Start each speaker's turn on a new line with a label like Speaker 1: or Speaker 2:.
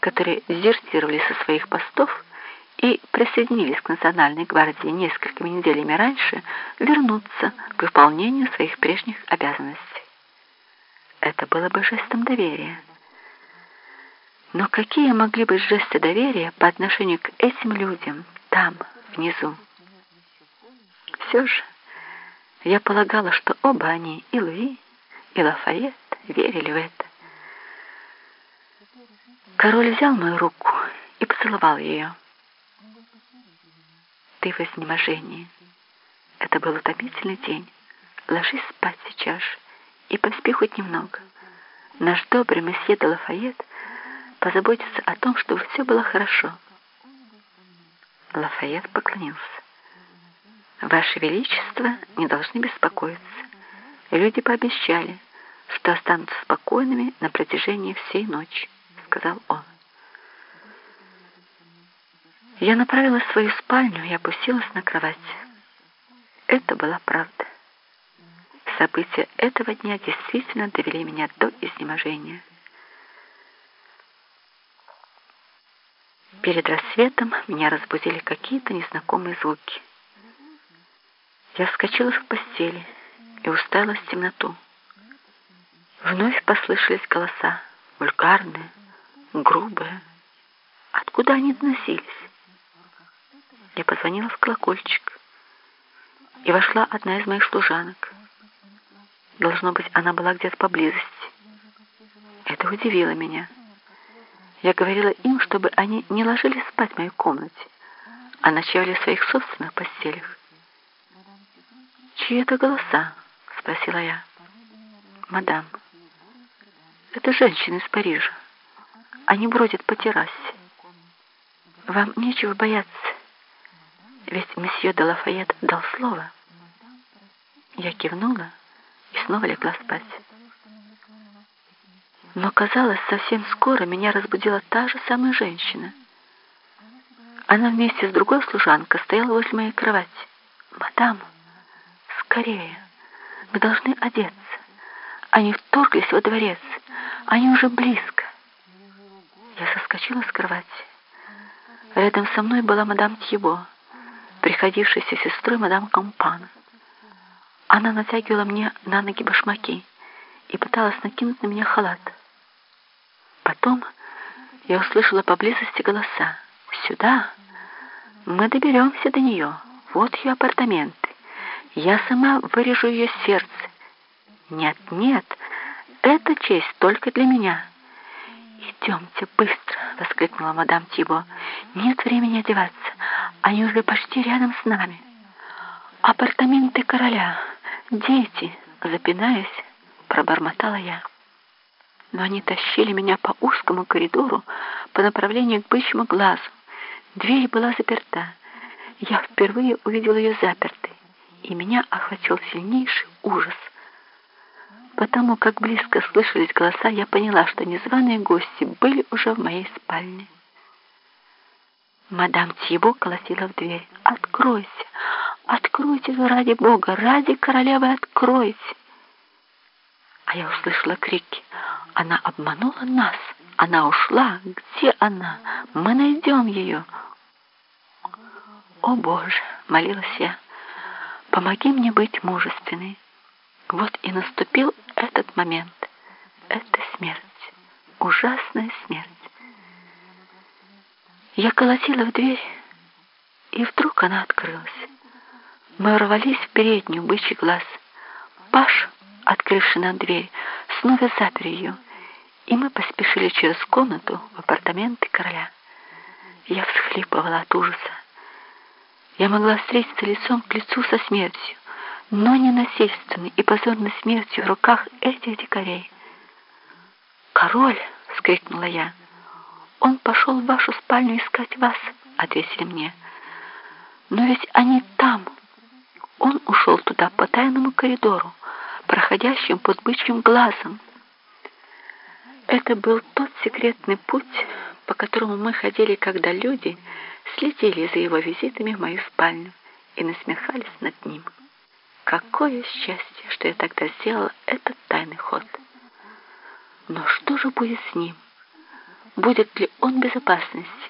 Speaker 1: которые дезертировали со своих постов и присоединились к Национальной гвардии несколькими неделями раньше, вернуться к выполнению своих прежних обязанностей. Это было бы жестом доверия. Но какие могли быть жесты доверия по отношению к этим людям там, внизу? Все же я полагала, что оба они, и Луи, и Лафайет, верили в это. Король взял мою руку и поцеловал ее. Ты в изнеможении. Это был утомительный день. Ложись спать сейчас и поспи хоть немного. Наш добрый месье де Лафайет позаботится о том, чтобы все было хорошо. Лафайет поклонился. Ваше Величество не должны беспокоиться. Люди пообещали, что останутся спокойными на протяжении всей ночи, сказал он. Я направилась в свою спальню и опустилась на кровать. Это была правда. События этого дня действительно довели меня до изнеможения. Перед рассветом меня разбудили какие-то незнакомые звуки. Я вскочила в постели и уставилась в темноту. Вновь послышались голоса, вульгарные, грубые. Откуда они доносились? Я позвонила в колокольчик, и вошла одна из моих служанок. Должно быть, она была где-то поблизости. Это удивило меня. Я говорила им, чтобы они не ложились спать в моей комнате, а ночевали в своих собственных постелях. «Чьи это голоса?» — спросила я. «Мадам, это женщины из Парижа. Они бродят по террасе. Вам нечего бояться, ведь месье де Лафайет дал слово». Я кивнула и снова легла спать. Но, казалось, совсем скоро меня разбудила та же самая женщина. Она вместе с другой служанкой стояла возле моей кровати. «Мадам, скорее, мы должны одеться. Они вторглись во дворец, они уже близко». Я соскочила с кровати. Рядом со мной была мадам Тьебо, приходившаяся сестрой мадам Компана. Она натягивала мне на ноги башмаки и пыталась накинуть на меня халат. Потом я услышала поблизости голоса. «Сюда! Мы доберемся до нее. Вот ее апартаменты. Я сама вырежу ее сердце. Нет, нет, эта честь только для меня». «Идемте быстро!» — воскликнула мадам Тибо. «Нет времени одеваться. Они уже почти рядом с нами. Апартаменты короля!» «Дети!» — запинаясь, пробормотала я. Но они тащили меня по узкому коридору по направлению к бычьему глазу. Дверь была заперта. Я впервые увидела ее запертой, и меня охватил сильнейший ужас. Потому как близко слышались голоса, я поняла, что незваные гости были уже в моей спальне. Мадам Тьебо колотила в дверь. «Откройся! Откройте ради Бога, ради королевы откройте!» А я услышала крики. «Она обманула нас! Она ушла! Где она? Мы найдем ее!» «О Боже!» — молилась я. «Помоги мне быть мужественной!» Вот и наступил этот момент. Это смерть. Ужасная смерть. Я колотила в дверь, и вдруг она открылась. Мы ворвались в переднюю бычий глаз. Паш, открывший нам дверь, снова запер ее, и мы поспешили через комнату в апартаменты короля. Я всхлипывала от ужаса. Я могла встретиться лицом к лицу со смертью, но не насильственной и позорной смертью в руках этих дикарей. «Король!» — вскрикнула я. «Он пошел в вашу спальню искать вас», — ответили мне. «Но ведь они там!» Он ушел туда по тайному коридору, проходящим под бычьим глазом. Это был тот секретный путь, по которому мы ходили, когда люди следили за его визитами в мою спальню и насмехались над ним. Какое счастье, что я тогда сделала этот тайный ход. Но что же будет с ним? будет ли он в безопасности.